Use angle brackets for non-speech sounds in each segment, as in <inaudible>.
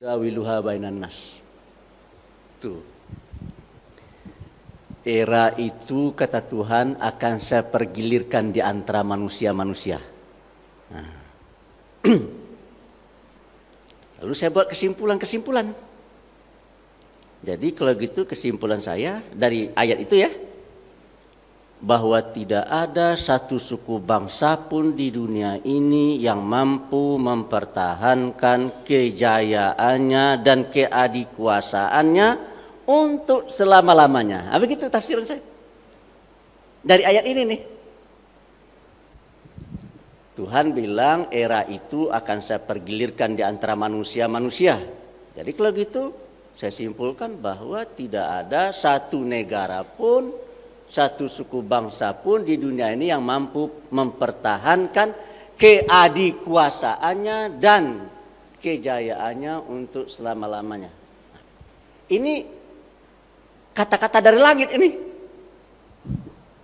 Dawiluha bainan nas. Tuh. Era itu kata Tuhan akan saya pergilirkan di antara manusia-manusia. Nah. <clears throat> Lalu saya buat kesimpulan-kesimpulan. Jadi kalau gitu kesimpulan saya dari ayat itu ya bahwa tidak ada satu suku bangsa pun di dunia ini yang mampu mempertahankan kejayaannya dan keadikuasaannya untuk selama-lamanya. Begitu tafsiran saya. Dari ayat ini nih. Tuhan bilang era itu akan saya pergilirkan di antara manusia-manusia. Jadi kalau gitu saya simpulkan bahwa tidak ada satu negara pun satu suku bangsa pun di dunia ini yang mampu mempertahankan keadikuasaannya dan kejayaannya untuk selama-lamanya. Ini kata-kata dari langit ini.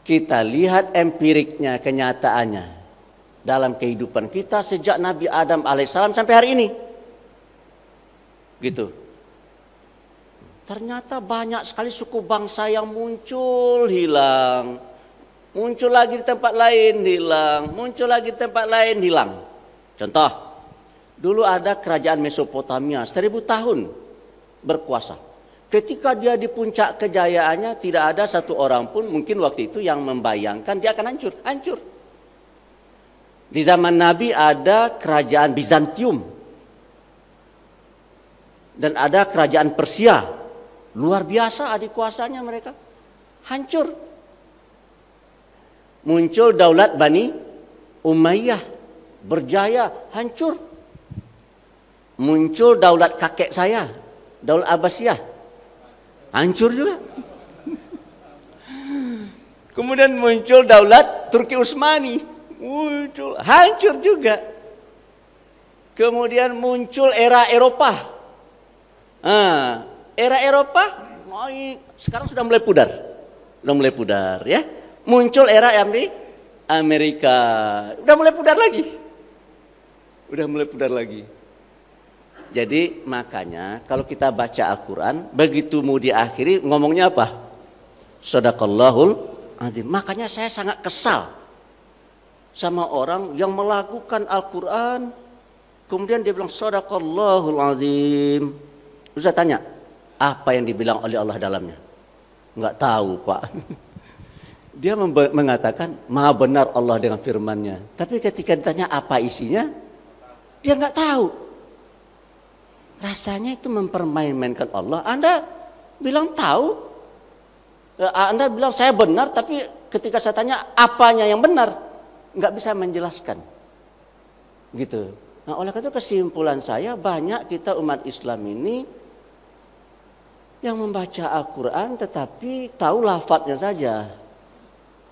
Kita lihat empiriknya, kenyataannya dalam kehidupan kita sejak Nabi Adam alaihissalam sampai hari ini. Gitu. Ternyata banyak sekali suku bangsa yang muncul hilang. Muncul lagi di tempat lain hilang. Muncul lagi di tempat lain hilang. Contoh, dulu ada kerajaan Mesopotamia seribu tahun berkuasa. Ketika dia di puncak kejayaannya tidak ada satu orang pun mungkin waktu itu yang membayangkan dia akan hancur. Hancur. Di zaman Nabi ada kerajaan Bizantium. Dan ada kerajaan Persia Luar biasa adik kuasanya mereka. Hancur. Muncul daulat Bani Umayyah. Berjaya, hancur. Muncul daulat kakek saya. Daulat Abbasiyah. Hancur juga. Kemudian muncul daulat Turki Utsmani. Muncul, hancur juga. Kemudian muncul era Eropa. Ah, era Eropa sekarang sudah mulai pudar. Sudah mulai pudar ya. Muncul era yang di Amerika. Udah mulai pudar lagi. Udah mulai pudar lagi. Jadi makanya kalau kita baca Al-Quran begitu mau diakhiri ngomongnya apa? Sadaqallahul azim. Makanya saya sangat kesal sama orang yang melakukan Al-Quran kemudian dia bilang sadaqallahul azim. Saya tanya, apa yang dibilang oleh Allah dalamnya? Enggak tahu pak. <laughs> Dia mengatakan maha benar Allah dengan firmannya. Tapi ketika ditanya apa isinya, dia enggak tahu. Rasanya itu mempermain-mainkan Allah. Anda bilang tahu, ya, Anda bilang saya benar, tapi ketika saya tanya apanya yang benar, enggak bisa menjelaskan. Gitu. Nah oleh karena itu kesimpulan saya banyak kita umat Islam ini yang membaca Al-Quran tetapi tahu lafadznya saja.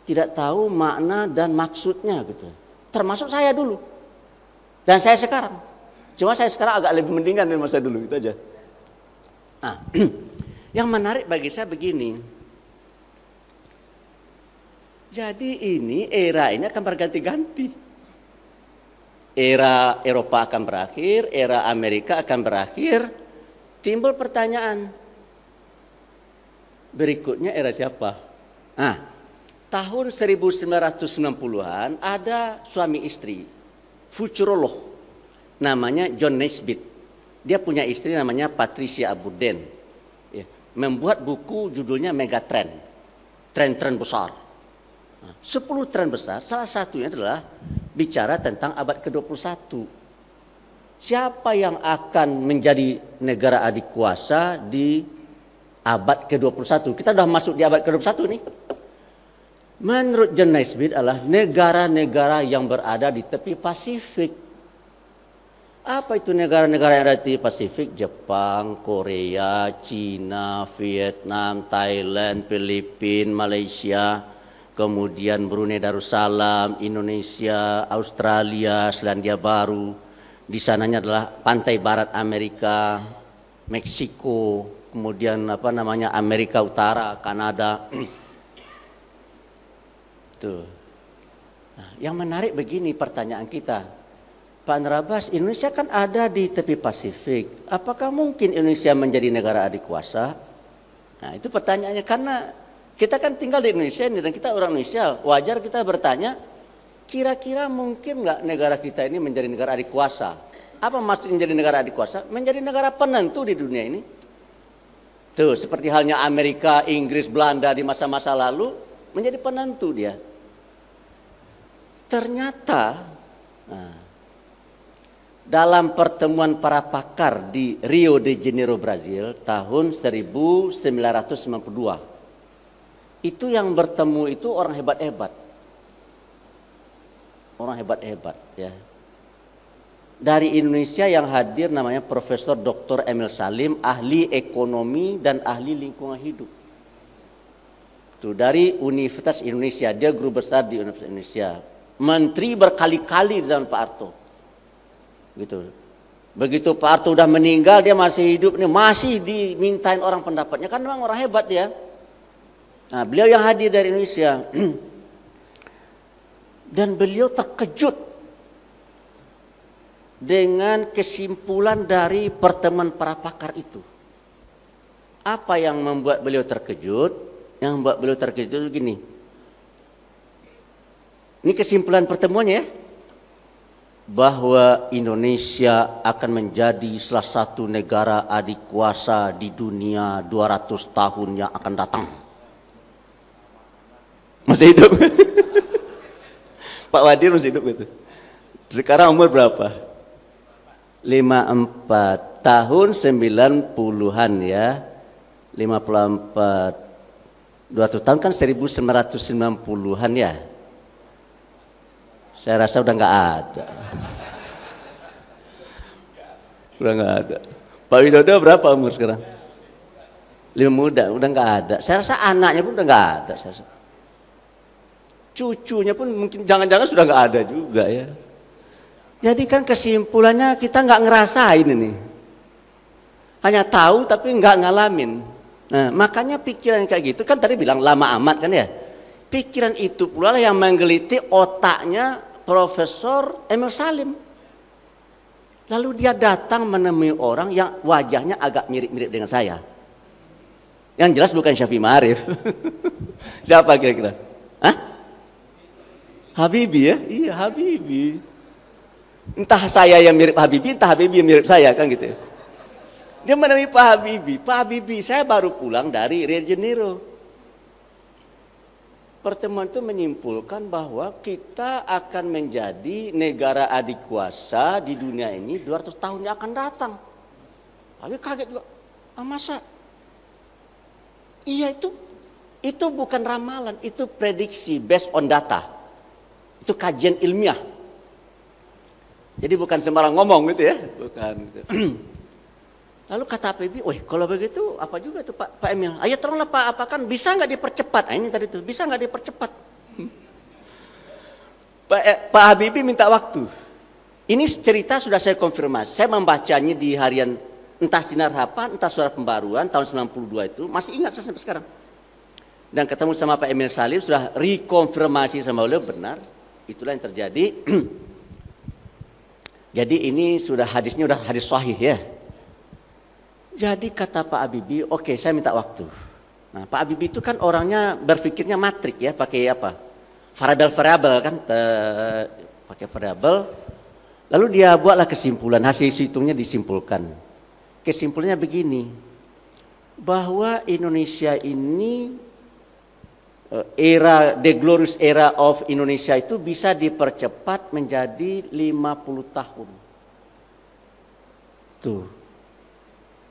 Tidak tahu makna dan maksudnya gitu. Termasuk saya dulu. Dan saya sekarang. Cuma saya sekarang agak lebih mendingan dari masa dulu itu aja. Nah, <clears throat> yang menarik bagi saya begini. Jadi ini era ini akan berganti-ganti. Era Eropa akan berakhir, era Amerika akan berakhir. Timbul pertanyaan, berikutnya era siapa? Nah, tahun 1990-an ada suami istri, futurolog, namanya John Naisbitt. Dia punya istri namanya Patricia Abuden. Ya, membuat buku judulnya Megatrend, tren-tren besar. Nah, 10 tren besar, salah satunya adalah bicara tentang abad ke-21. Siapa yang akan menjadi negara adik kuasa di abad ke-21. Kita sudah masuk di abad ke-21 nih. Menurut John Naisbitt adalah negara-negara yang berada di tepi Pasifik. Apa itu negara-negara yang ada di Pasifik? Jepang, Korea, Cina, Vietnam, Thailand, Filipina, Malaysia, kemudian Brunei Darussalam, Indonesia, Australia, Selandia Baru. Di sananya adalah pantai barat Amerika, Meksiko, kemudian apa namanya Amerika Utara, Kanada. Tuh. Nah, yang menarik begini pertanyaan kita. Pak Nerabas, Indonesia kan ada di tepi Pasifik. Apakah mungkin Indonesia menjadi negara adik kuasa? Nah, itu pertanyaannya karena kita kan tinggal di Indonesia ini dan kita orang Indonesia. Wajar kita bertanya, kira-kira mungkin nggak negara kita ini menjadi negara adik kuasa? Apa maksud menjadi negara adik kuasa? Menjadi negara penentu di dunia ini. Tuh, seperti halnya Amerika, Inggris, Belanda di masa-masa lalu menjadi penentu dia. Ternyata nah, dalam pertemuan para pakar di Rio de Janeiro, Brazil tahun 1992. Itu yang bertemu itu orang hebat-hebat. Orang hebat-hebat ya. Dari Indonesia yang hadir namanya Profesor Dr. Emil Salim, ahli ekonomi dan ahli lingkungan hidup. Itu dari Universitas Indonesia, dia guru besar di Universitas Indonesia. Menteri berkali-kali di zaman Pak Arto gitu. Begitu Pak Arto udah meninggal dia masih hidup nih masih dimintain orang pendapatnya kan memang orang hebat dia. Nah, beliau yang hadir dari Indonesia <clears throat> dan beliau terkejut dengan kesimpulan dari pertemuan para pakar itu. Apa yang membuat beliau terkejut? Yang membuat beliau terkejut itu gini. Ini kesimpulan pertemuannya ya bahwa Indonesia akan menjadi salah satu negara adik kuasa di dunia 200 tahun yang akan datang. Masih hidup? <laughs> Pak Wadir masih hidup itu. Sekarang umur berapa? 54 tahun 90-an ya. 54 200 tahun kan 1990-an ya. Saya rasa udah nggak ada. Udah nggak ada. Pak Widodo berapa umur sekarang? Lima muda, udah nggak ada. Saya rasa anaknya pun udah nggak ada. Saya rasa. Cucunya pun mungkin jangan-jangan sudah nggak ada juga ya. Jadi kan kesimpulannya kita nggak ngerasain ini. Hanya tahu tapi nggak ngalamin. Nah makanya pikiran kayak gitu kan tadi bilang lama amat kan ya. Pikiran itu pula yang menggeliti otaknya Profesor Emil Salim. Lalu dia datang menemui orang yang wajahnya agak mirip-mirip dengan saya. Yang jelas bukan Syafi Ma'arif. <laughs> Siapa kira-kira? Hah? Habibi ya? Iya Habibi. Entah saya yang mirip Habibi, entah Habibi yang mirip saya kan gitu. Ya. Dia menemui Pak Habibi. Pak Habibi, saya baru pulang dari Rio de Janeiro pertemuan itu menyimpulkan bahwa kita akan menjadi negara adik kuasa di dunia ini 200 tahun yang akan datang. Tapi kaget juga, ah masa? Iya itu itu bukan ramalan, itu prediksi based on data. Itu kajian ilmiah. Jadi bukan sembarang ngomong gitu ya, bukan. Gitu. <clears throat> Lalu kata PB, wah kalau begitu apa juga itu Pak, Pak Emil? Ayo tolonglah Pak, apa kan bisa nggak dipercepat? Nah, ini tadi tuh, bisa nggak dipercepat? <laughs> Pak, eh, Pak Habibie minta waktu. Ini cerita sudah saya konfirmasi. Saya membacanya di harian entah Sinar Harapan, entah Suara Pembaruan tahun 92 itu. Masih ingat saya sampai sekarang. Dan ketemu sama Pak Emil Salim sudah rekonfirmasi sama beliau benar. Itulah yang terjadi. <clears throat> Jadi ini sudah hadisnya sudah hadis sahih ya. Jadi kata Pak Habibie, oke okay, saya minta waktu. Nah, Pak Habibie itu kan orangnya berpikirnya matrik ya, pakai apa? Variabel-variabel kan, pakai variabel. Lalu dia buatlah kesimpulan, hasil hitungnya disimpulkan. Kesimpulannya begini, bahwa Indonesia ini era the glorious era of Indonesia itu bisa dipercepat menjadi 50 tahun. Tuh.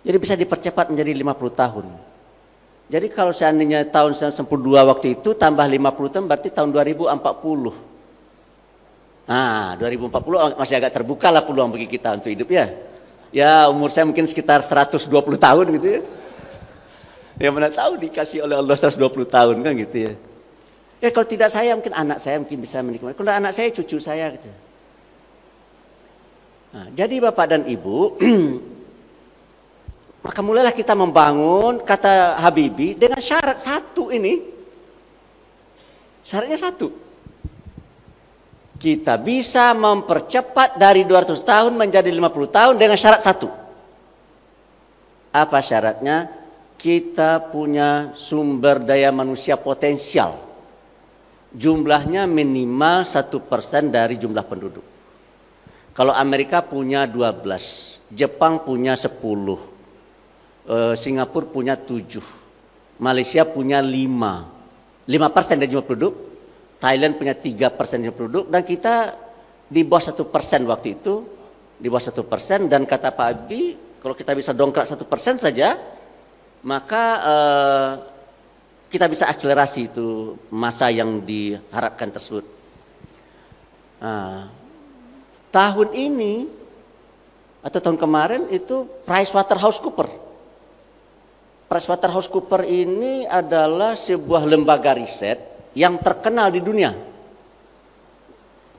Jadi bisa dipercepat menjadi 50 tahun. Jadi kalau seandainya tahun 92 waktu itu tambah 50 tahun berarti tahun 2040. Nah, 2040 masih agak terbuka lah peluang bagi kita untuk hidup ya. Ya umur saya mungkin sekitar 120 tahun gitu ya. Ya mana tahu dikasih oleh Allah 120 tahun kan gitu ya. Ya kalau tidak saya mungkin anak saya mungkin bisa menikmati. Kalau anak saya cucu saya gitu. Nah, jadi Bapak dan Ibu <clears throat> Maka mulailah kita membangun kata Habibi dengan syarat satu ini. Syaratnya satu. kita bisa mempercepat dari 200 tahun menjadi 50 tahun dengan syarat satu. Apa syaratnya? Kita punya sumber daya manusia potensial. Jumlahnya minimal satu persen dari jumlah penduduk. Kalau Amerika punya 12, Jepang punya 10, eh, Singapura punya 7, Malaysia punya 5. 5 persen dari jumlah penduduk, Thailand punya tiga persen penduduk dan kita di bawah satu persen waktu itu di bawah satu persen dan kata Pak Abi kalau kita bisa dongkrak satu persen saja maka uh, kita bisa akselerasi itu masa yang diharapkan tersebut. Nah, tahun ini atau tahun kemarin itu Price Waterhouse Cooper. Price Waterhouse Cooper ini adalah sebuah lembaga riset yang terkenal di dunia.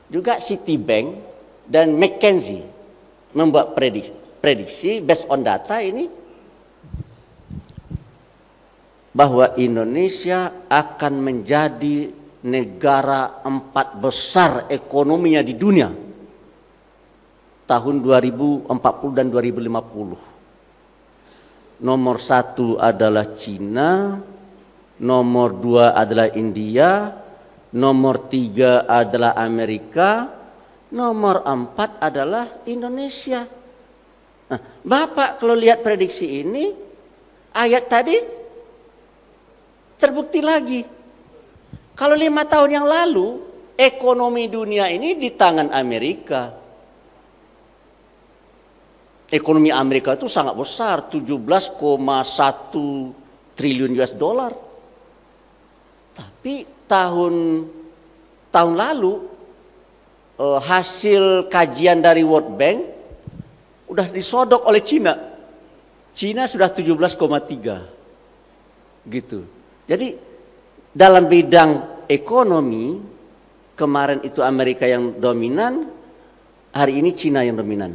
Juga Citibank dan McKinsey membuat prediksi, prediksi based on data ini bahwa Indonesia akan menjadi negara empat besar ekonominya di dunia tahun 2040 dan 2050. Nomor satu adalah Cina, nomor dua adalah India, nomor tiga adalah Amerika, nomor empat adalah Indonesia. Nah, Bapak kalau lihat prediksi ini, ayat tadi terbukti lagi. Kalau lima tahun yang lalu, ekonomi dunia ini di tangan Amerika. Ekonomi Amerika itu sangat besar, 17,1 triliun US dollar. Tapi tahun tahun lalu eh, hasil kajian dari World Bank udah disodok oleh Cina. Cina sudah 17,3 gitu. Jadi dalam bidang ekonomi kemarin itu Amerika yang dominan, hari ini Cina yang dominan.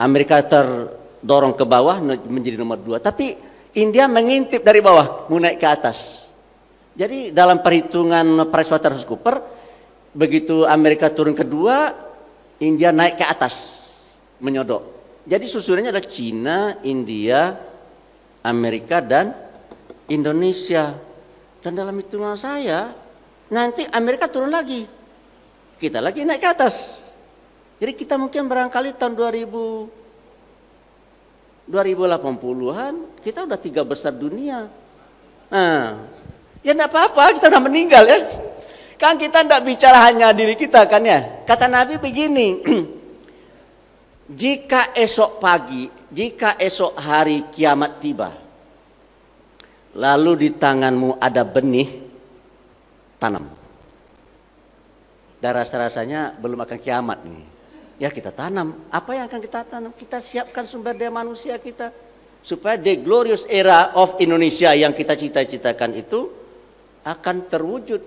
Amerika terdorong ke bawah menjadi nomor dua, tapi India mengintip dari bawah, mau ke atas. Jadi dalam perhitungan PricewaterhouseCoopers begitu Amerika turun kedua, India naik ke atas menyodok. Jadi susunannya adalah Cina, India, Amerika dan Indonesia. Dan dalam hitungan saya nanti Amerika turun lagi. Kita lagi naik ke atas. Jadi kita mungkin barangkali tahun 2000 2080-an kita udah tiga besar dunia. Nah, Ya tidak apa-apa, kita sudah meninggal ya. Kan kita tidak bicara hanya diri kita kan ya. Kata Nabi begini, <clears throat> jika esok pagi, jika esok hari kiamat tiba, lalu di tanganmu ada benih, tanam. Dan rasa-rasanya belum akan kiamat nih. Ya kita tanam. Apa yang akan kita tanam? Kita siapkan sumber daya manusia kita. Supaya the glorious era of Indonesia yang kita cita-citakan itu akan terwujud,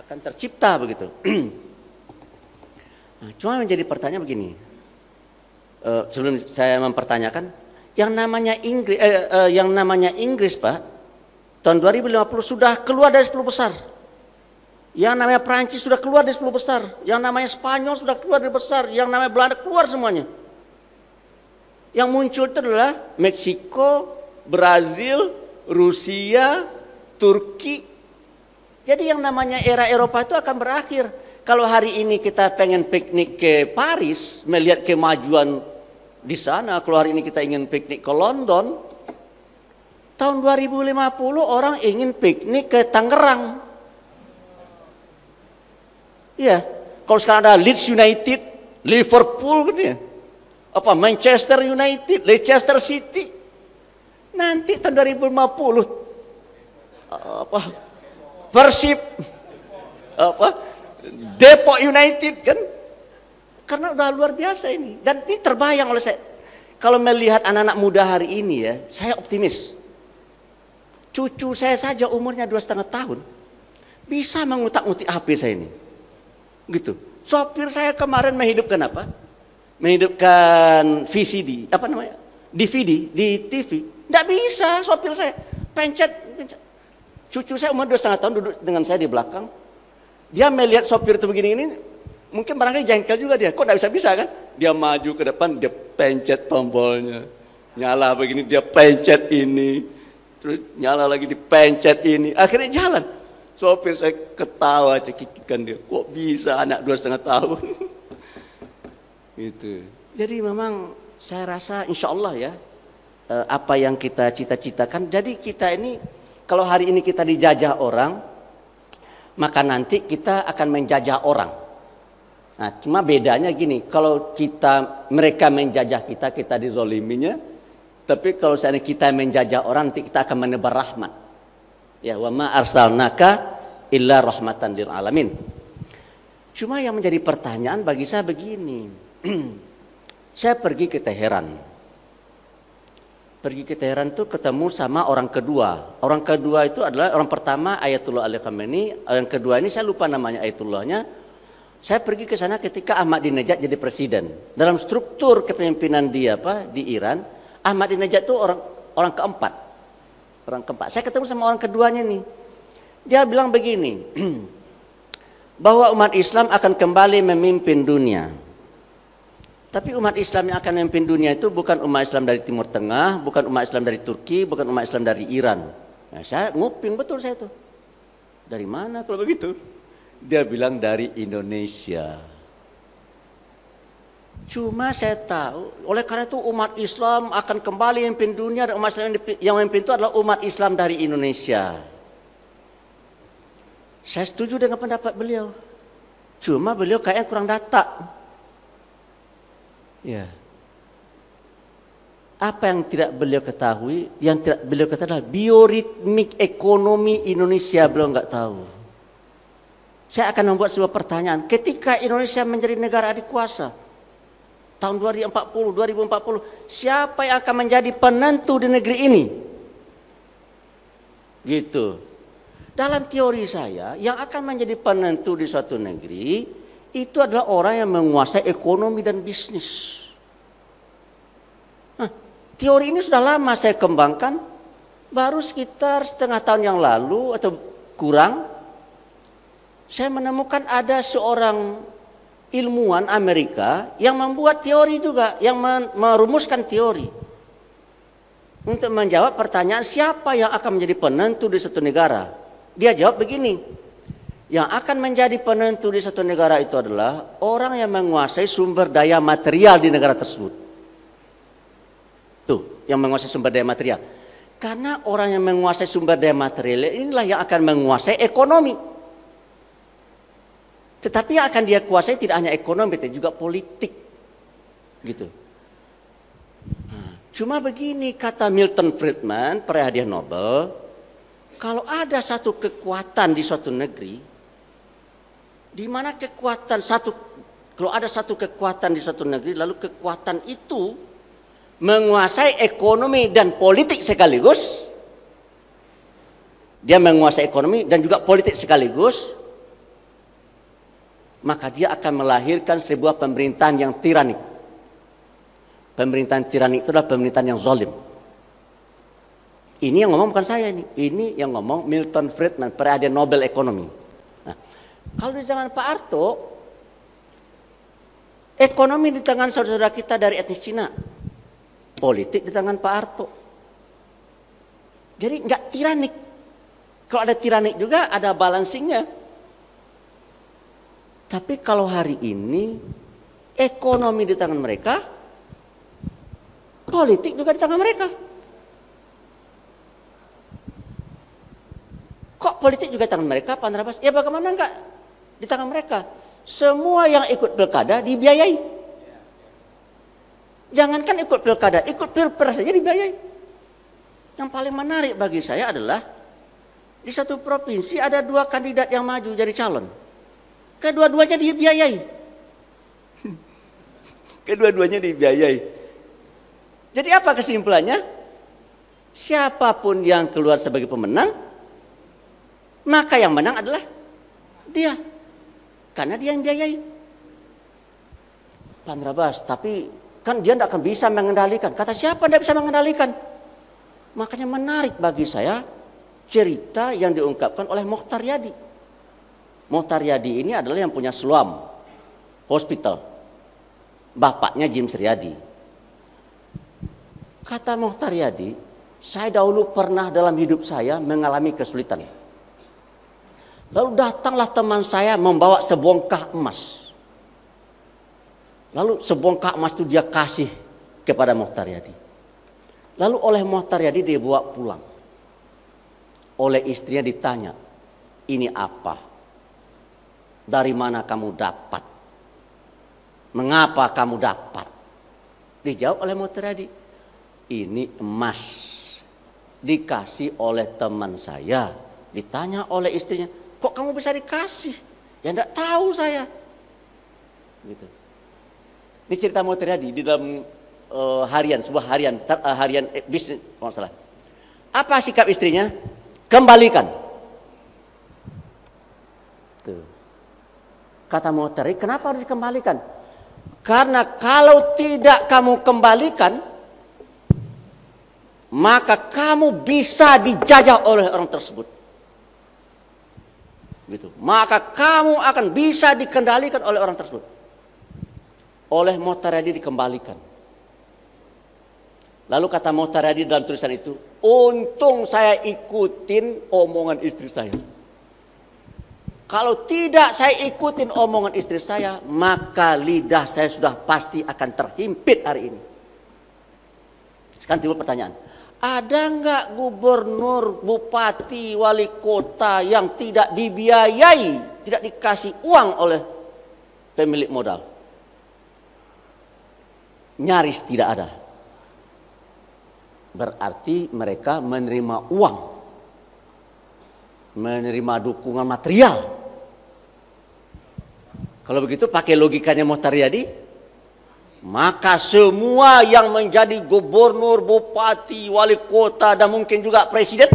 akan tercipta begitu. <clears throat> nah, cuma menjadi pertanyaan begini, uh, sebelum saya mempertanyakan, yang namanya Inggris, eh, uh, yang namanya Inggris pak, tahun 2050 sudah keluar dari 10 besar. Yang namanya Prancis sudah keluar dari 10 besar. Yang namanya Spanyol sudah keluar dari besar. Yang namanya Belanda keluar semuanya. Yang muncul itu adalah Meksiko, Brazil, Rusia, Turki, jadi yang namanya era Eropa itu akan berakhir. Kalau hari ini kita pengen piknik ke Paris, melihat kemajuan di sana, kalau hari ini kita ingin piknik ke London, tahun 2050 orang ingin piknik ke Tangerang. Iya, kalau sekarang ada Leeds United, Liverpool gitu ya. Apa Manchester United, Leicester City. Nanti tahun 2050 apa Persib apa Depok United kan karena udah luar biasa ini dan ini terbayang oleh saya kalau melihat anak-anak muda hari ini ya saya optimis cucu saya saja umurnya dua setengah tahun bisa mengutak-ngutik HP saya ini gitu sopir saya kemarin menghidupkan apa menghidupkan VCD apa namanya DVD di TV tidak bisa sopir saya pencet, pencet Cucu saya umur dua setengah tahun duduk dengan saya di belakang. Dia melihat sopir itu begini ini, Mungkin barangkali jengkel juga dia. Kok tidak bisa-bisa kan? Dia maju ke depan, dia pencet tombolnya. Nyala begini, dia pencet ini. Terus nyala lagi, dipencet ini. Akhirnya jalan. Sopir saya ketawa cekikikan dia. Kok bisa anak dua setengah tahun? <laughs> itu. Jadi memang saya rasa insya Allah ya. Eh, apa yang kita cita-citakan. Jadi kita ini, kalau hari ini kita dijajah orang, maka nanti kita akan menjajah orang. Nah, cuma bedanya gini, kalau kita mereka menjajah kita, kita dizoliminya, tapi kalau seandainya kita menjajah orang, nanti kita akan menebar rahmat. Ya, wa ma arsalnaka illa rahmatan lil alamin. Cuma yang menjadi pertanyaan bagi saya begini. <clears throat> saya pergi ke Teheran. Pergi ke Teheran itu ketemu sama orang kedua. Orang kedua itu adalah orang pertama Ayatullah Ali Khamenei, yang kedua ini saya lupa namanya Ayatullahnya, saya pergi ke sana ketika Ahmadinejad jadi presiden. Dalam struktur kepemimpinan dia apa di Iran, Ahmadinejad itu orang orang keempat. Orang keempat. Saya ketemu sama orang keduanya nih. Dia bilang begini, <clears throat> bahwa umat Islam akan kembali memimpin dunia. Tapi umat Islam yang akan memimpin dunia itu bukan umat Islam dari Timur Tengah, bukan umat Islam dari Turki, bukan umat Islam dari Iran. Nah, saya nguping betul saya itu. Dari mana kalau begitu? Dia bilang dari Indonesia. Cuma saya tahu, oleh karena itu umat Islam akan kembali memimpin dunia dan umat Islam yang memimpin itu adalah umat Islam dari Indonesia. Saya setuju dengan pendapat beliau. Cuma beliau kayaknya kurang data. Ya. Apa yang tidak beliau ketahui, yang tidak beliau ketahui adalah bioritmik ekonomi Indonesia beliau nggak tahu. Saya akan membuat sebuah pertanyaan. Ketika Indonesia menjadi negara adik kuasa, tahun 2040, 2040, siapa yang akan menjadi penentu di negeri ini? Gitu. Dalam teori saya, yang akan menjadi penentu di suatu negeri itu adalah orang yang menguasai ekonomi dan bisnis. Nah, teori ini sudah lama saya kembangkan, baru sekitar setengah tahun yang lalu atau kurang saya menemukan ada seorang ilmuwan Amerika yang membuat teori juga, yang merumuskan teori untuk menjawab pertanyaan siapa yang akan menjadi penentu di satu negara. Dia jawab begini, yang akan menjadi penentu di satu negara itu adalah orang yang menguasai sumber daya material di negara tersebut. Tuh, yang menguasai sumber daya material. Karena orang yang menguasai sumber daya material inilah yang akan menguasai ekonomi. Tetapi yang akan dia kuasai tidak hanya ekonomi, tapi juga politik. Gitu. Cuma begini kata Milton Friedman, perhadiah Nobel, kalau ada satu kekuatan di suatu negeri, di mana kekuatan satu, kalau ada satu kekuatan di suatu negeri, lalu kekuatan itu menguasai ekonomi dan politik sekaligus, dia menguasai ekonomi dan juga politik sekaligus, maka dia akan melahirkan sebuah pemerintahan yang tiranik. Pemerintahan tiranik itu adalah pemerintahan yang zalim. Ini yang ngomong bukan saya ini. Ini yang ngomong Milton Friedman, peradian Nobel ekonomi. Nah, kalau di zaman Pak Arto, ekonomi di tangan saudara kita dari etnis Cina, politik di tangan Pak Arto. Jadi nggak tiranik. Kalau ada tiranik juga ada balancingnya. Tapi kalau hari ini ekonomi di tangan mereka, politik juga di tangan mereka. Kok politik juga di tangan mereka, Pak Andrabas? Ya bagaimana enggak di tangan mereka? Semua yang ikut pilkada dibiayai. Jangankan ikut pilkada, ikut pilpres saja dibiayai. Yang paling menarik bagi saya adalah di satu provinsi ada dua kandidat yang maju jadi calon. Kedua-duanya dibiayai. <laughs> Kedua-duanya dibiayai. Jadi apa kesimpulannya? Siapa pun yang keluar sebagai pemenang, maka yang menang adalah dia. Karena dia yang biayai. Pak Rabas, tapi kan dia tidak akan bisa mengendalikan. Kata siapa tidak bisa mengendalikan? Makanya menarik bagi saya cerita yang diungkapkan oleh Mokhtar Yadi. Mohtar Yadi ini adalah yang punya Sluam. Hospital. Bapaknya Jim Sriadi. Kata Mohtar Yadi, saya dahulu pernah dalam hidup saya mengalami kesulitan. Lalu datanglah teman saya membawa sebongkah emas. Lalu sebongkah emas itu dia kasih kepada Mohtar Yadi. Lalu oleh Mohtar Yadi dia bawa pulang. Oleh istrinya ditanya, ini apa? Dari mana kamu dapat? Mengapa kamu dapat? Dijawab oleh Mohtar Yadi, ini emas. Dikasih oleh teman saya. Ditanya oleh istrinya, kok kamu bisa dikasih? Ya enggak tahu saya. Gitu. Ini cerita mau terjadi di dalam uh, harian, sebuah harian, ter, uh, harian eh, bisnis, kalau salah. Apa sikap istrinya? Kembalikan. Kata Moteri, kenapa harus dikembalikan? Karena kalau tidak kamu kembalikan, maka kamu bisa dijajah oleh orang tersebut. Gitu. Maka kamu akan bisa dikendalikan oleh orang tersebut. Oleh Motaradi dikembalikan. Lalu kata Motaradi dalam tulisan itu, untung saya ikutin omongan istri saya. Kalau tidak saya ikutin omongan istri saya, maka lidah saya sudah pasti akan terhimpit hari ini. Sekarang timbul pertanyaan, ada nggak gubernur, bupati, wali kota yang tidak dibiayai, tidak dikasih uang oleh pemilik modal? Nyaris tidak ada. Berarti mereka menerima uang, menerima dukungan material. Kalau begitu pakai logikanya Mohtar maka semua yang menjadi gubernur, bupati, wali kota dan mungkin juga presiden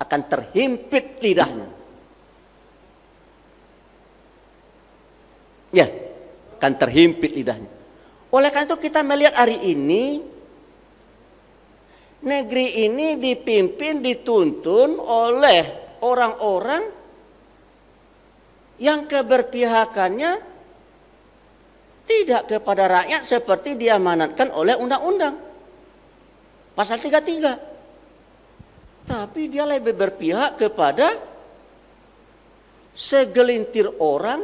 akan terhimpit lidahnya. Ya, akan terhimpit lidahnya. Oleh karena itu kita melihat hari ini negeri ini dipimpin, dituntun oleh orang-orang yang keberpihakannya tidak kepada rakyat seperti diamanatkan oleh undang-undang. Pasal 33. Tapi dia lebih berpihak kepada segelintir orang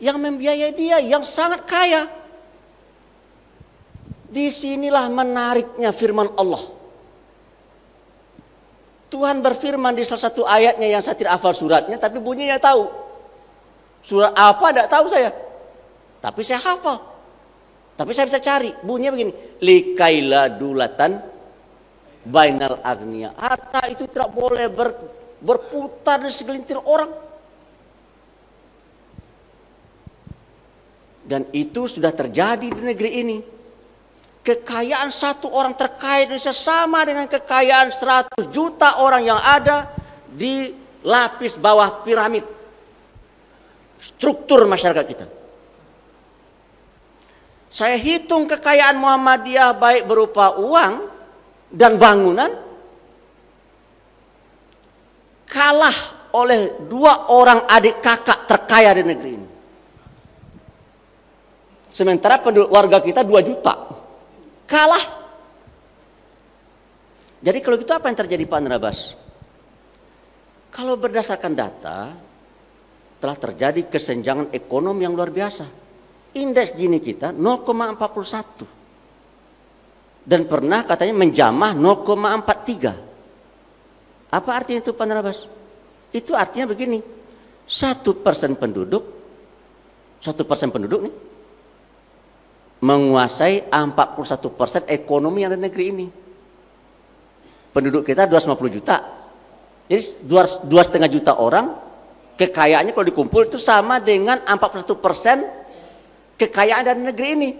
yang membiayai dia yang sangat kaya. Di sinilah menariknya firman Allah. Tuhan berfirman di salah satu ayatnya yang saya tidak hafal suratnya, tapi bunyinya tahu. Surat apa tidak tahu saya. Tapi saya hafal. Tapi saya bisa cari. Bunyinya begini. Likaila dulatan bainal agnia. Harta itu tidak boleh ber, berputar di segelintir orang. Dan itu sudah terjadi di negeri ini. Kekayaan satu orang terkaya di Indonesia sama dengan kekayaan 100 juta orang yang ada di lapis bawah piramid. Struktur masyarakat kita. Saya hitung kekayaan Muhammadiyah baik berupa uang dan bangunan kalah oleh dua orang adik kakak terkaya di negeri ini. Sementara penduduk warga kita 2 juta. Kalah. Jadi kalau gitu apa yang terjadi Pak Nerabas? Kalau berdasarkan data, telah terjadi kesenjangan ekonomi yang luar biasa. Indeks gini kita 0,41 dan pernah katanya menjamah 0,43 apa artinya itu Pak itu artinya begini satu persen penduduk satu persen penduduk nih menguasai 41 persen ekonomi yang ada di negeri ini. Penduduk kita 250 juta. Jadi dua setengah juta orang kekayaannya kalau dikumpul itu sama dengan 41 persen kekayaan dari negeri ini.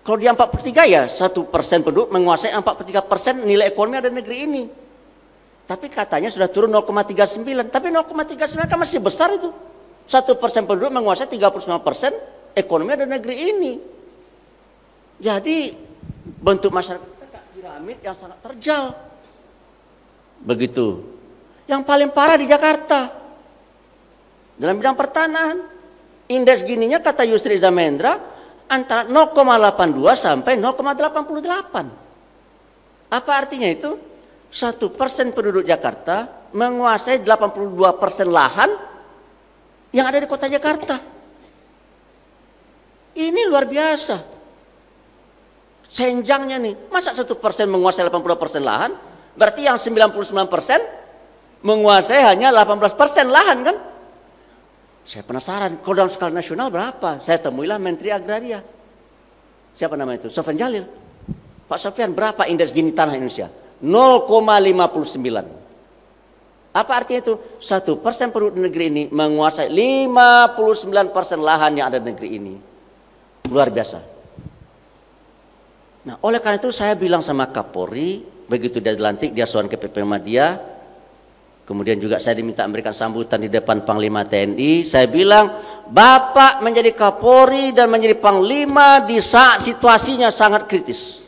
Kalau di 4 per 3 ya satu persen penduduk menguasai 4 per 3 persen nilai ekonomi ada di negeri ini. Tapi katanya sudah turun 0,39. Tapi 0,39 kan masih besar itu. Satu persen penduduk menguasai 39 persen ekonomi ada di negeri ini. Jadi bentuk masyarakat kita piramid yang sangat terjal. Begitu. Yang paling parah di Jakarta. Dalam bidang pertanahan Indeks gininya kata Yusri Zamendra antara 0,82 sampai 0,88. Apa artinya itu? Satu persen penduduk Jakarta menguasai 82 persen lahan yang ada di kota Jakarta. Ini luar biasa. Senjangnya nih, masa satu persen menguasai 80 persen lahan? Berarti yang 99 persen menguasai hanya 18 persen lahan kan? Saya penasaran, kalau dalam skala nasional berapa? Saya temuilah Menteri Agraria. Siapa nama itu? Sofyan Jalil. Pak Sofyan, berapa indeks gini tanah Indonesia? 0,59. Apa artinya itu? Satu persen penduduk negeri ini menguasai 59 persen lahan yang ada di negeri ini. Luar biasa. Nah, oleh karena itu saya bilang sama Kapolri, begitu dia dilantik, dia soal ke PP Media, Kemudian juga saya diminta memberikan sambutan di depan Panglima TNI. Saya bilang, Bapak menjadi Kapolri dan menjadi Panglima di saat situasinya sangat kritis.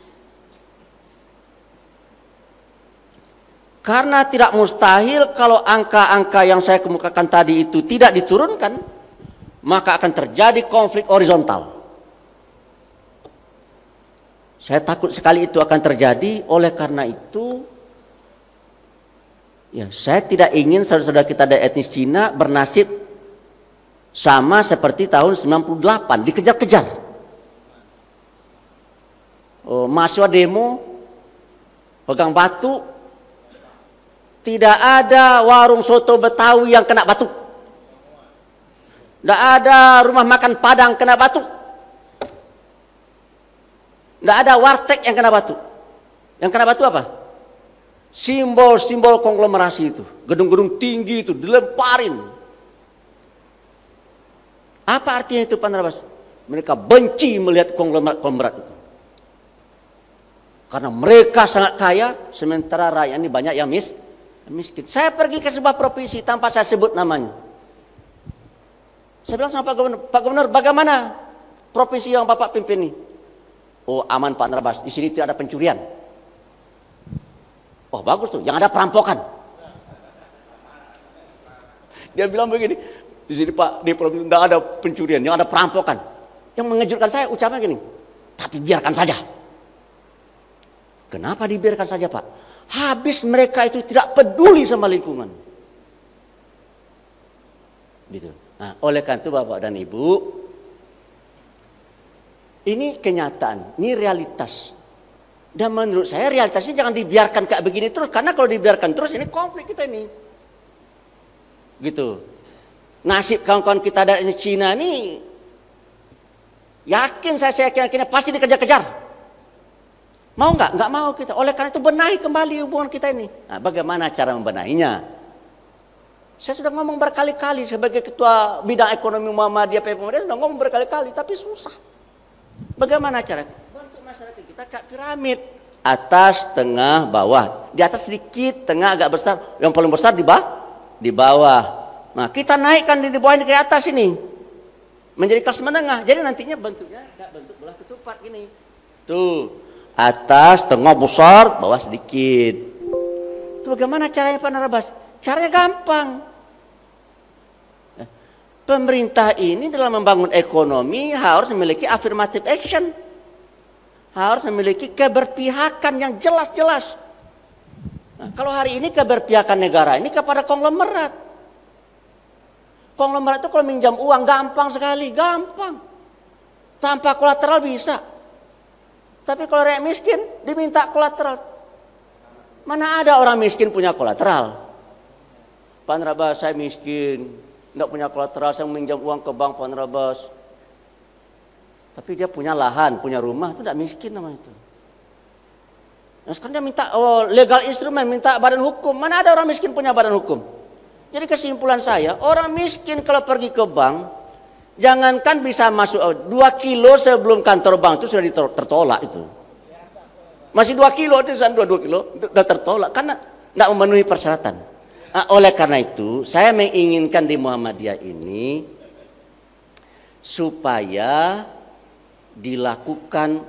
Karena tidak mustahil kalau angka-angka yang saya kemukakan tadi itu tidak diturunkan, maka akan terjadi konflik horizontal. Saya takut sekali itu akan terjadi, oleh karena itu Ya, saya tidak ingin saudara-saudara kita dari etnis Cina bernasib sama seperti tahun 98 dikejar-kejar. Oh, mahasiswa demo pegang batu tidak ada warung soto Betawi yang kena batu. Tidak ada rumah makan Padang kena batu. Tidak ada warteg yang kena batu. Yang kena batu apa? Simbol-simbol konglomerasi itu, gedung-gedung tinggi itu dilemparin. Apa artinya itu Pak Narabas? Mereka benci melihat konglomerat-konglomerat itu. Karena mereka sangat kaya, sementara rakyat ini banyak yang mis, miskin. Saya pergi ke sebuah provinsi tanpa saya sebut namanya. Saya bilang sama Pak Gubernur, Pak Gubernur bagaimana provinsi yang Bapak pimpin ini? Oh aman Pak Narabas, di sini tidak ada pencurian. Oh bagus tuh, yang ada perampokan. Dia bilang begini, di sini Pak, di tidak ada pencurian, yang ada perampokan. Yang mengejutkan saya ucapan gini, tapi biarkan saja. Kenapa dibiarkan saja Pak? Habis mereka itu tidak peduli sama lingkungan. Gitu. Nah, oleh karena itu Bapak dan Ibu, ini kenyataan, ini realitas. Dan menurut saya realitasnya jangan dibiarkan kayak begini terus. Karena kalau dibiarkan terus ini konflik kita ini. Gitu. Nasib kawan-kawan kita dari Cina ini yakin saya saya yakin pasti dikejar-kejar. Mau nggak? Nggak mau kita. Oleh karena itu benahi kembali hubungan kita ini. Nah, bagaimana cara membenahinya? Saya sudah ngomong berkali-kali sebagai ketua bidang ekonomi Muhammadiyah PP Muhammadiyah sudah ngomong berkali-kali tapi susah. Bagaimana cara? Masyarakat kita kayak piramid. Atas, tengah, bawah. Di atas sedikit, tengah agak besar. Yang paling besar di bawah. Di bawah. Nah kita naikkan di bawah ini ke atas ini. Menjadi kelas menengah. Jadi nantinya bentuknya kayak bentuk bola ketupat ini. Tuh. Atas, tengah besar, bawah sedikit. Itu bagaimana caranya Pak Narabas? Caranya gampang. Pemerintah ini dalam membangun ekonomi harus memiliki affirmative action harus memiliki keberpihakan yang jelas-jelas. Nah, kalau hari ini keberpihakan negara ini kepada konglomerat. Konglomerat itu kalau minjam uang gampang sekali, gampang. Tanpa kolateral bisa. Tapi kalau rakyat miskin diminta kolateral. Mana ada orang miskin punya kolateral? Pak Nerabas saya miskin, tidak punya kolateral, saya minjam uang ke bank Pak Nerabas tapi dia punya lahan, punya rumah, itu tidak miskin namanya itu. Nah sekarang dia minta oh, legal instrumen, minta badan hukum. Mana ada orang miskin punya badan hukum? Jadi kesimpulan saya, orang miskin kalau pergi ke bank, jangankan bisa masuk oh, dua kilo sebelum kantor bank itu sudah tertolak itu. Masih dua kilo itu dua dua kilo sudah tertolak karena tidak memenuhi persyaratan. Nah, oleh karena itu, saya menginginkan di Muhammadiyah ini supaya dilakukan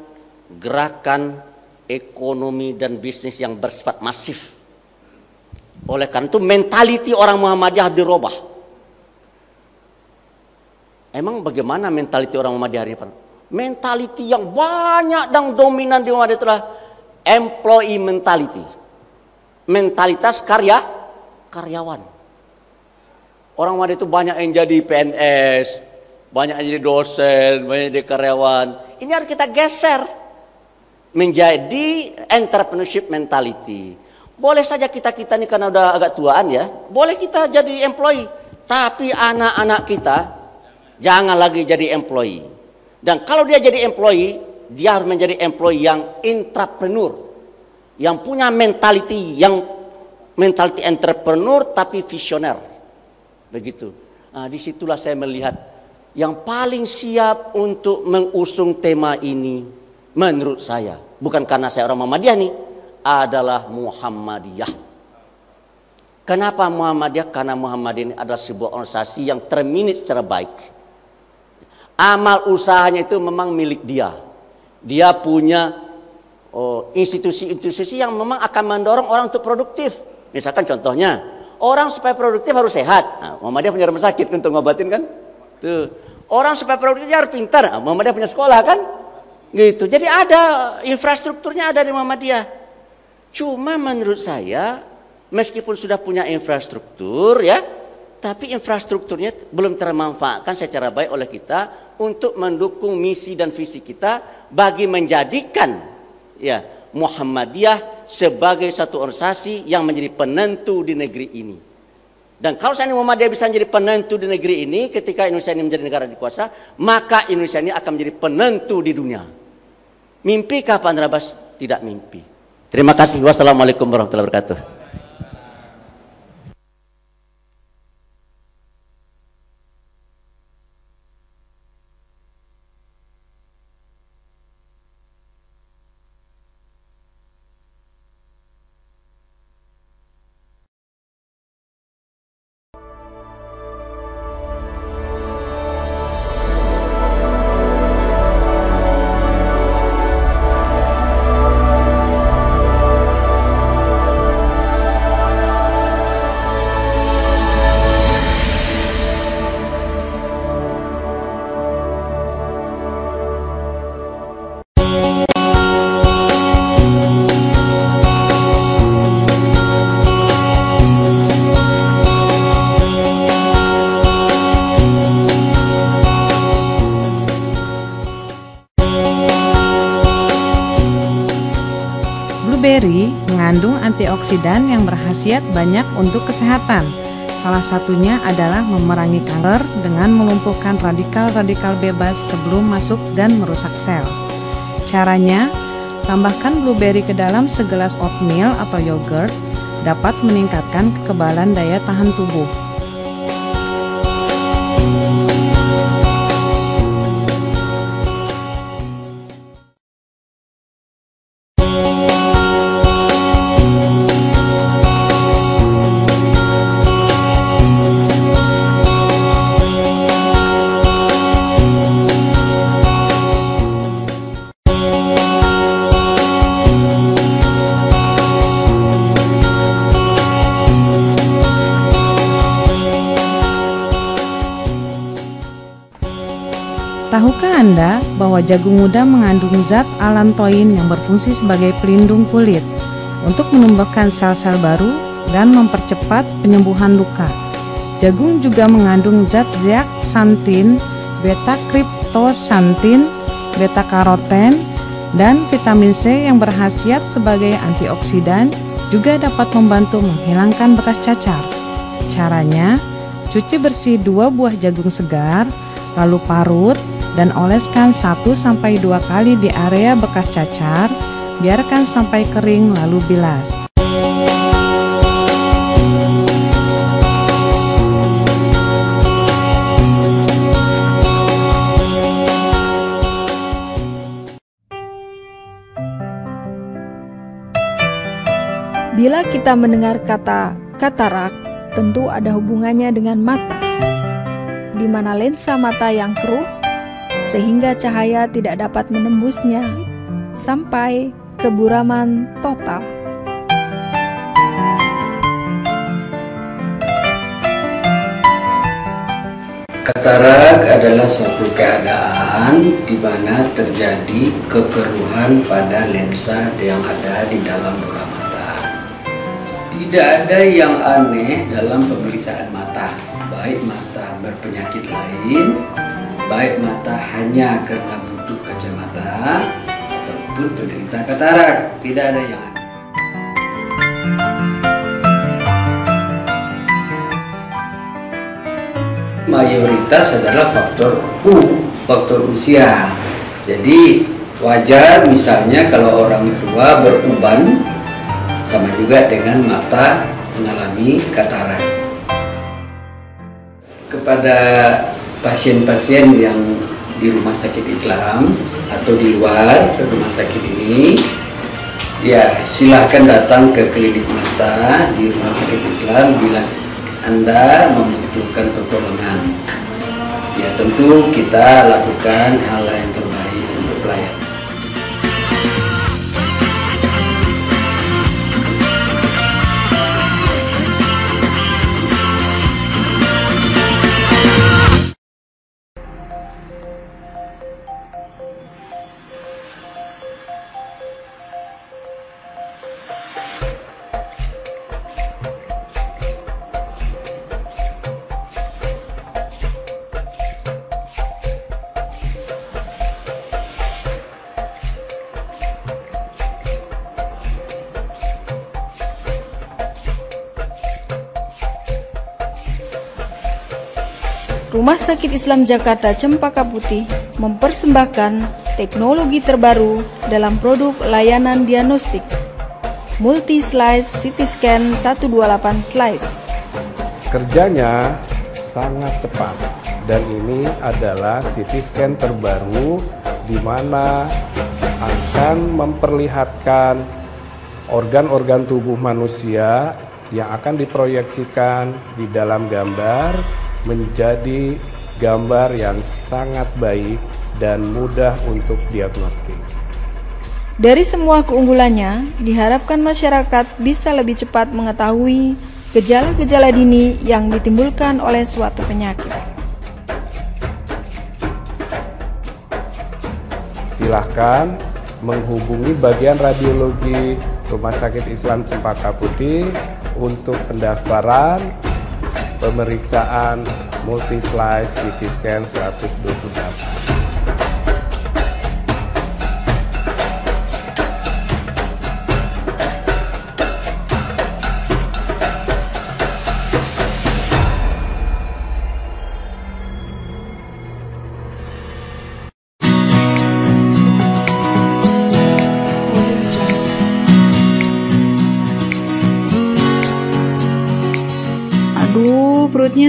gerakan ekonomi dan bisnis yang bersifat masif. Oleh karena itu mentality orang Muhammadiyah dirubah. Emang bagaimana mentaliti orang Muhammadiyah hari ini? Mentaliti yang banyak dan dominan di Muhammadiyah itulah employee mentality. Mentalitas karya karyawan. Orang Muhammadiyah itu banyak yang jadi PNS, banyak jadi dosen, banyak jadi karyawan. Ini harus kita geser menjadi entrepreneurship mentality. Boleh saja kita-kita ini karena udah agak tuaan ya, boleh kita jadi employee. Tapi anak-anak kita jangan lagi jadi employee. Dan kalau dia jadi employee, dia harus menjadi employee yang entrepreneur. Yang punya mentality yang mentality entrepreneur tapi visioner. Begitu. Nah, di situlah saya melihat yang paling siap untuk mengusung tema ini menurut saya. Bukan karena saya orang Muhammadiyah nih, adalah Muhammadiyah. Kenapa Muhammadiyah? Karena Muhammadiyah ini adalah sebuah organisasi yang terminit secara baik. Amal usahanya itu memang milik dia. Dia punya oh, institusi-institusi oh, yang memang akan mendorong orang untuk produktif. Misalkan contohnya, orang supaya produktif harus sehat. Nah, Muhammadiyah punya rumah sakit untuk ngobatin kan? Tuh. Orang supaya produktif harus pintar. Nah, Muhammadiyah punya sekolah kan? Gitu. Jadi ada infrastrukturnya ada di Muhammadiyah. Cuma menurut saya meskipun sudah punya infrastruktur ya, tapi infrastrukturnya belum termanfaatkan secara baik oleh kita untuk mendukung misi dan visi kita bagi menjadikan ya Muhammadiyah sebagai satu organisasi yang menjadi penentu di negeri ini. Dan kalau saya Muhammadiyah bisa menjadi penentu di negeri ini ketika Indonesia ini menjadi negara dikuasa, maka Indonesia ini akan menjadi penentu di dunia. Mimpi kapan Rabas? Tidak mimpi. Terima kasih. Wassalamualaikum warahmatullahi wabarakatuh. Antioksidan yang berkhasiat banyak untuk kesehatan. Salah satunya adalah memerangi kanker dengan melumpuhkan radikal-radikal bebas sebelum masuk dan merusak sel. Caranya, tambahkan blueberry ke dalam segelas oatmeal atau yogurt dapat meningkatkan kekebalan daya tahan tubuh. Anda bahwa jagung muda mengandung zat alantoin yang berfungsi sebagai pelindung kulit untuk menumbuhkan sel-sel baru dan mempercepat penyembuhan luka. Jagung juga mengandung zat zeaxanthin, beta-kriptosantin, beta-karoten, dan vitamin C yang berhasiat sebagai antioksidan juga dapat membantu menghilangkan bekas cacar. Caranya, cuci bersih dua buah jagung segar, lalu parut dan oleskan 1-2 kali di area bekas cacar, biarkan sampai kering lalu bilas. Bila kita mendengar kata katarak, tentu ada hubungannya dengan mata, di mana lensa mata yang keruh sehingga cahaya tidak dapat menembusnya sampai keburaman total. Katarak adalah suatu keadaan di mana terjadi kekeruhan pada lensa yang ada di dalam bola mata. Tidak ada yang aneh dalam pemeriksaan mata, baik mata berpenyakit lain, baik mata hanya karena butuh kacamata, ataupun penderita katarak. Tidak ada yang aneh. mayoritas adalah faktor U, faktor usia. Jadi wajar misalnya kalau orang tua beruban sama juga dengan mata mengalami katarak. Kepada pasien-pasien yang di rumah sakit Islam atau di luar rumah sakit ini ya silahkan datang ke klinik mata di rumah sakit Islam bila anda membutuhkan pertolongan. Ya tentu kita lakukan hal yang terbaik untuk pelayan. Rumah Sakit Islam Jakarta Cempaka Putih mempersembahkan teknologi terbaru dalam produk layanan diagnostik Multi Slice CT Scan 128 Slice. Kerjanya sangat cepat dan ini adalah CT scan terbaru di mana akan memperlihatkan organ-organ tubuh manusia yang akan diproyeksikan di dalam gambar menjadi gambar yang sangat baik dan mudah untuk diagnostik. Dari semua keunggulannya, diharapkan masyarakat bisa lebih cepat mengetahui gejala-gejala dini yang ditimbulkan oleh suatu penyakit. Silahkan menghubungi bagian radiologi Rumah Sakit Islam Cempaka Putih untuk pendaftaran pemeriksaan multi slice CT scan 128.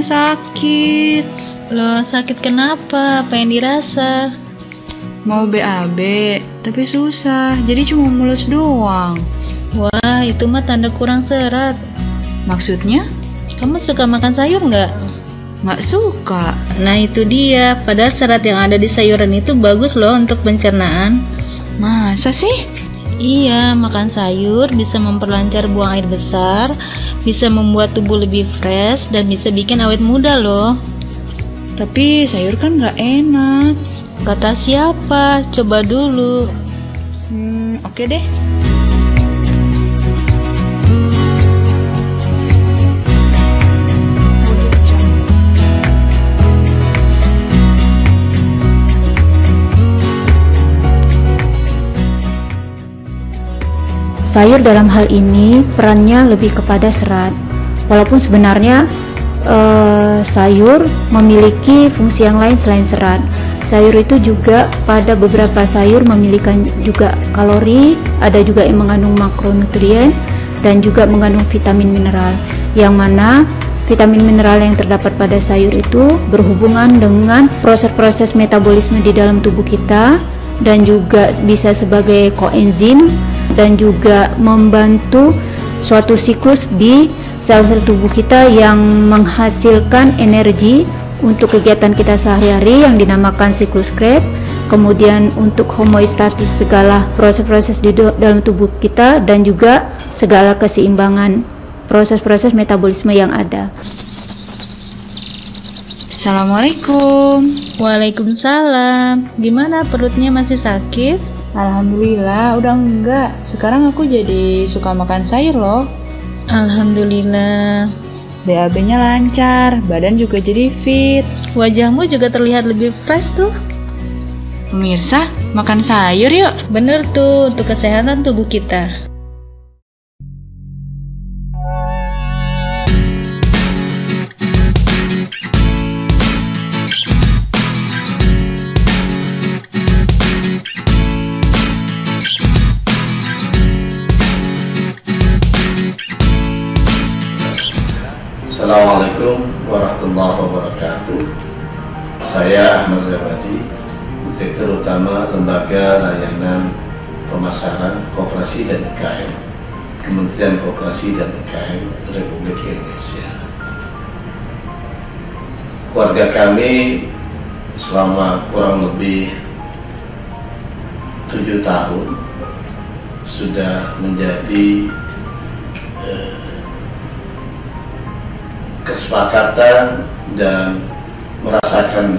Sakit. Loh, sakit kenapa? Apa yang dirasa? Mau BAB, tapi susah, jadi cuma mulus doang. Wah, itu mah tanda kurang serat. Maksudnya? Kamu suka makan sayur nggak? Nggak suka. Nah, itu dia. Padahal serat yang ada di sayuran itu bagus loh untuk pencernaan. Masa sih? Iya, makan sayur bisa memperlancar buang air besar, bisa membuat tubuh lebih fresh, dan bisa bikin awet muda loh. Tapi sayur kan nggak enak. Kata siapa? Coba dulu. Hmm, oke deh. Sayur dalam hal ini perannya lebih kepada serat. Walaupun sebenarnya eh, sayur memiliki fungsi yang lain selain serat. Sayur itu juga pada beberapa sayur memiliki juga kalori, ada juga yang mengandung makronutrien dan juga mengandung vitamin mineral. Yang mana vitamin mineral yang terdapat pada sayur itu berhubungan dengan proses-proses metabolisme di dalam tubuh kita dan juga bisa sebagai koenzim dan juga membantu suatu siklus di sel-sel tubuh kita yang menghasilkan energi untuk kegiatan kita sehari-hari yang dinamakan siklus Krebs kemudian untuk homeostatis segala proses-proses di dalam tubuh kita dan juga segala keseimbangan proses-proses metabolisme yang ada. Assalamualaikum. Waalaikumsalam. Gimana perutnya masih sakit? Alhamdulillah udah enggak. Sekarang aku jadi suka makan sayur loh. Alhamdulillah. BAB-nya lancar, badan juga jadi fit. Wajahmu juga terlihat lebih fresh tuh. Pemirsa, makan sayur yuk. Bener tuh untuk kesehatan tubuh kita.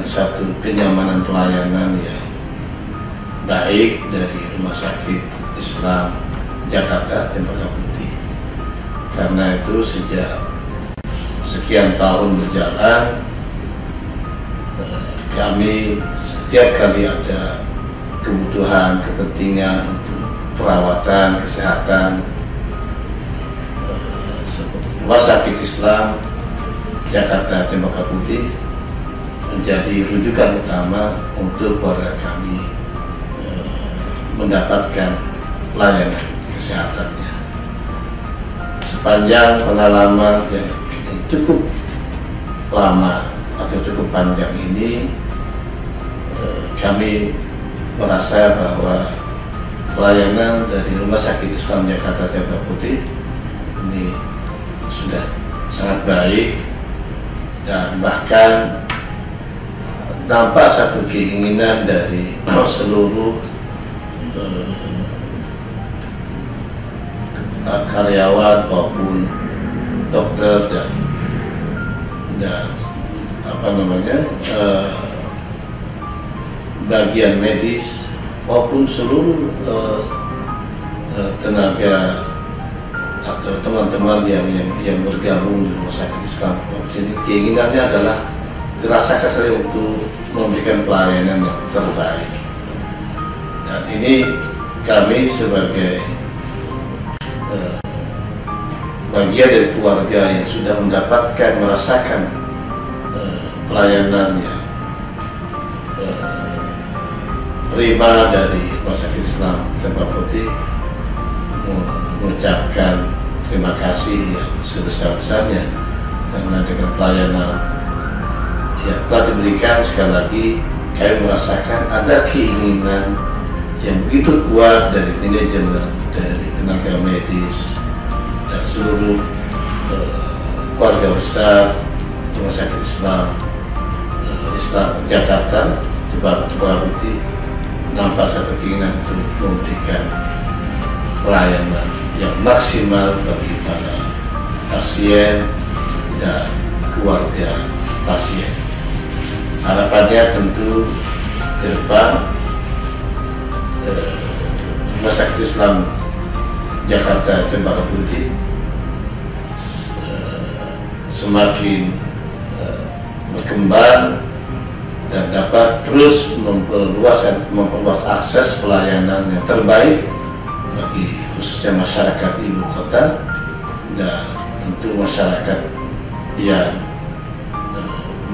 Satu kenyamanan pelayanan yang baik dari Rumah Sakit Islam Jakarta Cempaka Putih. Karena itu sejak sekian tahun berjalan eh, kami setiap kali ada kebutuhan, kepentingan untuk perawatan, kesehatan eh, Rumah Sakit Islam Jakarta Cempaka Putih menjadi rujukan utama untuk warga kami e, mendapatkan layanan kesehatannya. Sepanjang pengalaman yang cukup lama atau cukup panjang ini, e, kami merasa bahwa pelayanan dari Rumah Sakit Islam Jakarta Cempaka Putih ini sudah sangat baik dan bahkan nampak satu keinginan dari seluruh uh, karyawan maupun dokter dan dan apa namanya uh, bagian medis maupun seluruh uh, uh, tenaga atau teman-teman yang, yang yang bergabung di rumah sakit Islam. Jadi keinginannya adalah dirasakan saya untuk memberikan pelayanan yang terbaik. Dan ini kami sebagai uh, bagian dari keluarga yang sudah mendapatkan merasakan pelayanan yang uh, prima dari rumah Islam Tempat Putih mengucapkan terima kasih yang sebesar-besarnya karena dengan pelayanan yang telah diberikan sekali lagi kami merasakan ada keinginan yang begitu kuat dari manajemen, dari tenaga medis dan seluruh uh, keluarga besar Rumah Sakit Islam uh, Islam Jakarta Tubar Tubaruti nampak satu keinginan untuk memberikan pelayanan yang maksimal bagi para pasien dan keluarga pasien. Harapannya tentu ke depan eh, Rumah Sakit Islam Jakarta Cempaka Putih eh, semakin eh, berkembang dan dapat terus memperluas memperluas akses pelayanan yang terbaik bagi khususnya masyarakat ibu kota dan tentu masyarakat yang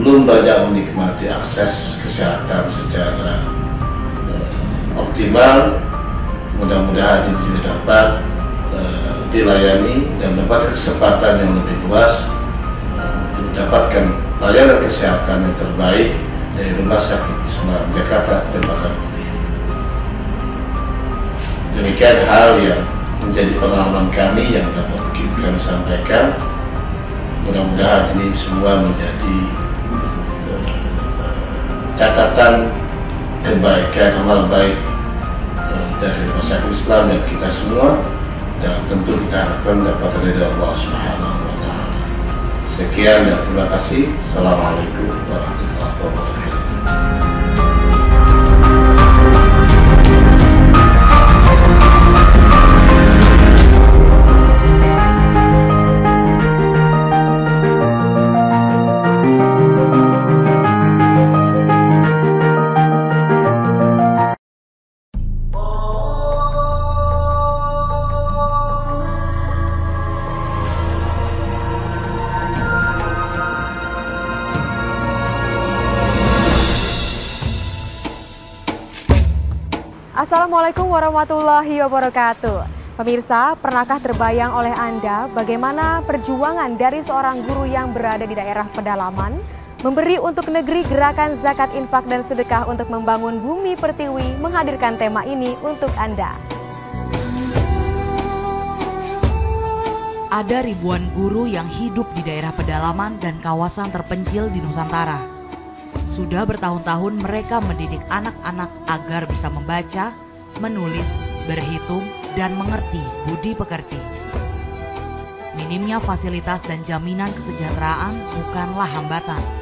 belum banyak menikmati akses kesehatan secara uh, optimal. Mudah-mudahan ini juga dapat uh, dilayani dan mendapat kesempatan yang lebih luas untuk mendapatkan layanan kesehatan yang terbaik dari Rumah Sakit Islam Jakarta Terima demikian hal yang menjadi pengalaman kami yang dapat kami sampaikan. Mudah-mudahan ini semua menjadi catatan kebaikan amal baik uh, dari masyarakat Islam dan kita semua dan tentu kita harapkan dapat dari Allah Subhanahu wa taala. Sekian dan terima kasih. Assalamualaikum warahmatullahi wabarakatuh. Warahmatullahi wabarakatuh. Pemirsa, pernahkah terbayang oleh Anda bagaimana perjuangan dari seorang guru yang berada di daerah pedalaman memberi untuk negeri gerakan zakat infak dan sedekah untuk membangun bumi pertiwi menghadirkan tema ini untuk Anda. Ada ribuan guru yang hidup di daerah pedalaman dan kawasan terpencil di Nusantara. Sudah bertahun-tahun mereka mendidik anak-anak agar bisa membaca, menulis, berhitung, dan mengerti budi pekerti. Minimnya fasilitas dan jaminan kesejahteraan bukanlah hambatan.